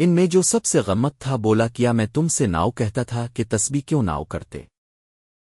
ان میں جو سب سے غمت تھا بولا کیا میں تم سے ناؤ کہتا تھا کہ تسبیح کیوں ناؤ کرتے؟